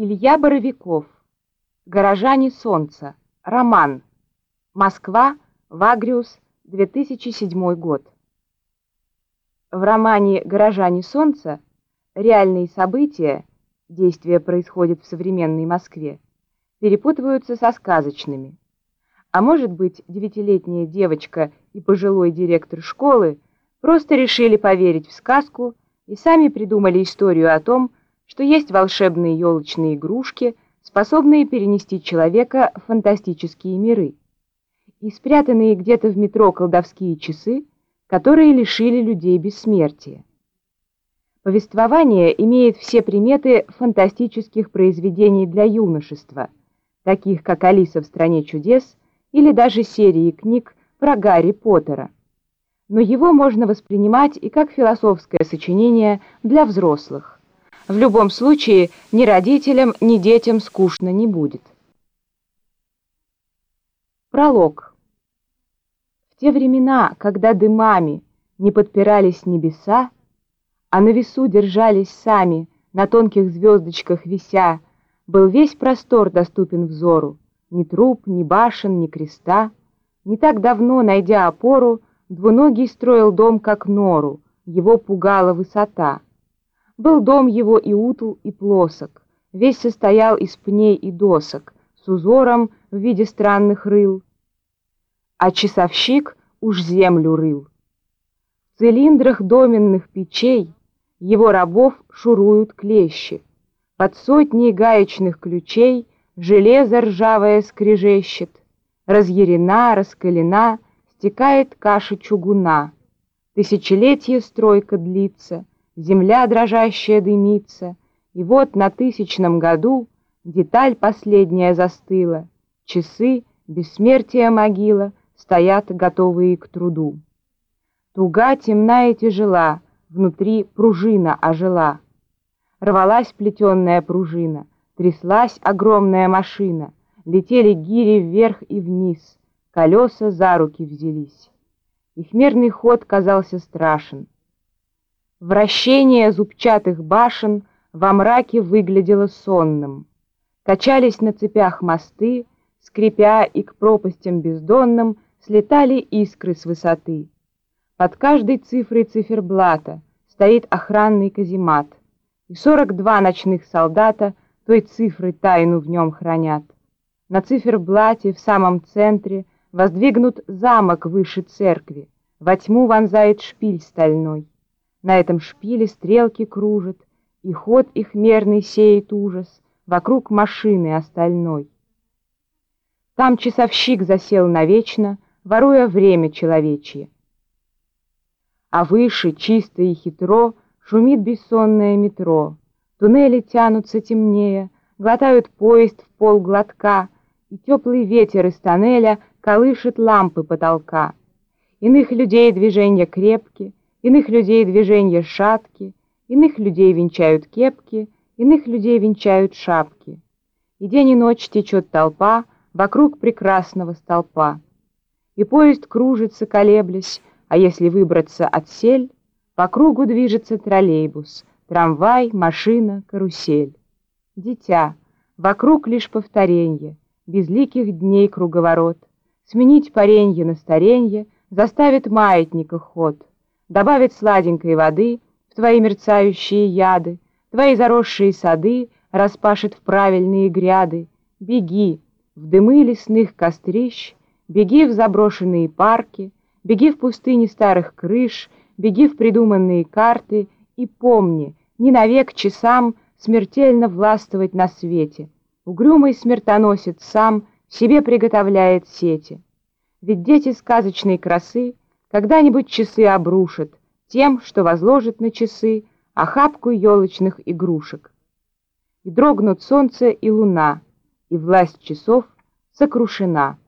Илья Боровиков. Горожане солнца. Роман. Москва. Вагриус. 2007 год. В романе «Горожане солнца» реальные события, действия происходят в современной Москве, перепутываются со сказочными. А может быть, девятилетняя девочка и пожилой директор школы просто решили поверить в сказку и сами придумали историю о том, что есть волшебные елочные игрушки, способные перенести человека в фантастические миры, и спрятанные где-то в метро колдовские часы, которые лишили людей бессмертия. Повествование имеет все приметы фантастических произведений для юношества, таких как «Алиса в стране чудес» или даже серии книг про Гарри Поттера. Но его можно воспринимать и как философское сочинение для взрослых. В любом случае, ни родителям, ни детям скучно не будет. Пролог. В те времена, когда дымами не подпирались небеса, а на весу держались сами, на тонких звездочках вися, был весь простор доступен взору, ни труп, ни башен, ни креста. Не так давно, найдя опору, двуногий строил дом как нору, его пугала высота — был дом его и утл, и плосок, весь состоял из пней и досок, с узором в виде странных рыл. А часовщик уж землю рыл. В цилиндрах доменных печей его рабов шуруют клещи. Под сотней гаечных ключей железо ржавое скрежещет. Разъярена, раскалена, стекает каша чугуна. Тысячелетие стройка длится — земля дрожащая дымится, и вот на тысячном году деталь последняя застыла, часы, бессмертия могила, стоят готовые к труду. Туга темная и тяжела, внутри пружина ожила. Рвалась плетенная пружина, тряслась огромная машина, летели гири вверх и вниз, колеса за руки взялись. Их мерный ход казался страшен. Вращение зубчатых башен во мраке выглядело сонным. Качались на цепях мосты, скрипя и к пропастям бездонным слетали искры с высоты. Под каждой цифрой циферблата стоит охранный каземат, и сорок два ночных солдата той цифры тайну в нем хранят. На циферблате в самом центре воздвигнут замок выше церкви, во тьму вонзает шпиль стальной. На этом шпиле стрелки кружат, и ход их мерный сеет ужас вокруг машины остальной. Там часовщик засел навечно, воруя время человечье. А выше, чисто и хитро, шумит бессонное метро. Туннели тянутся темнее, глотают поезд в пол глотка, и теплый ветер из тоннеля колышет лампы потолка. Иных людей движения крепкие, Иных людей движения шатки, иных людей венчают кепки, иных людей венчают шапки. И день и ночь течет толпа вокруг прекрасного столпа. И поезд кружится, колеблясь, а если выбраться от сель, по кругу движется троллейбус, трамвай, машина, карусель. Дитя, вокруг лишь повторенье, безликих дней круговорот. Сменить паренье на старенье заставит маятника ход — добавит сладенькой воды в твои мерцающие яды, твои заросшие сады распашет в правильные гряды. Беги в дымы лесных кострищ, беги в заброшенные парки, беги в пустыни старых крыш, беги в придуманные карты и помни, не навек часам смертельно властвовать на свете. Угрюмый смертоносец сам себе приготовляет сети. Ведь дети сказочной красы — когда-нибудь часы обрушат тем, что возложит на часы охапку елочных игрушек. И дрогнут солнце и луна, и власть часов сокрушена.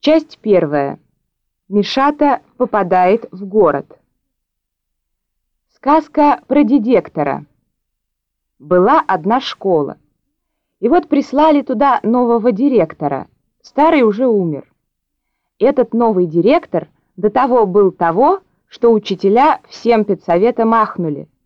Часть первая. Мишата попадает в город. Сказка про дедектора. Была одна школа. И вот прислали туда нового директора. Старый уже умер. Этот новый директор до того был того, что учителя всем педсовета махнули.